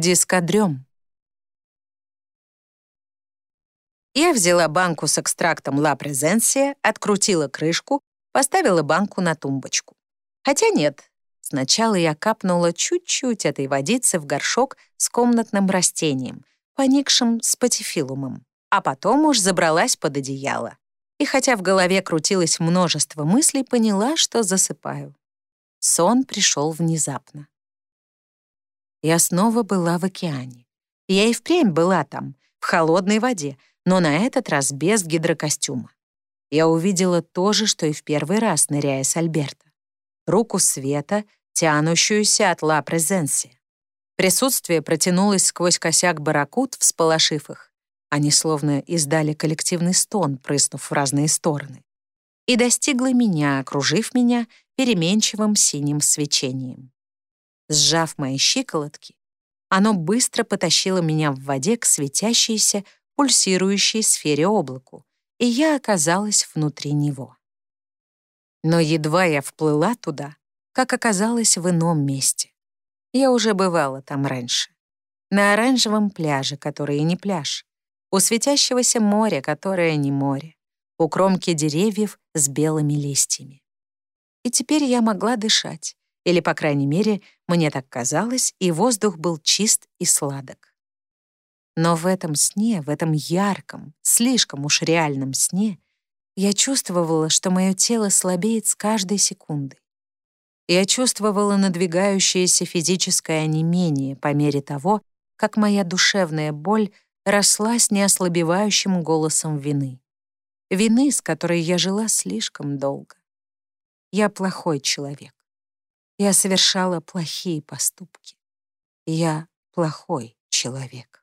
Дискадрем. Я взяла банку с экстрактом Ла Презенсия, открутила крышку, поставила банку на тумбочку. Хотя нет, сначала я капнула чуть-чуть этой водицы в горшок с комнатным растением, поникшим спатифилумом, а потом уж забралась под одеяло. И хотя в голове крутилось множество мыслей, поняла, что засыпаю. Сон пришел внезапно. Я снова была в океане. Я и впрямь была там, в холодной воде, но на этот раз без гидрокостюма. Я увидела то же, что и в первый раз, ныряя с Альберта. Руку света, тянущуюся от ла презенции. Присутствие протянулось сквозь косяк баракут, всполошив их. Они словно издали коллективный стон, прыснув в разные стороны. И достигло меня, окружив меня переменчивым синим свечением. Сжав мои щиколотки, оно быстро потащило меня в воде к светящейся, пульсирующей сфере облаку, и я оказалась внутри него. Но едва я вплыла туда, как оказалась в ином месте. Я уже бывала там раньше. На оранжевом пляже, который не пляж, у светящегося моря, которое не море, у кромки деревьев с белыми листьями. И теперь я могла дышать, или, по крайней мере, мне так казалось, и воздух был чист и сладок. Но в этом сне, в этом ярком, слишком уж реальном сне, я чувствовала, что мое тело слабеет с каждой секундой. Я чувствовала надвигающееся физическое онемение по мере того, как моя душевная боль росла с неослабевающим голосом вины. Вины, с которой я жила слишком долго. Я плохой человек. Я совершала плохие поступки. Я плохой человек.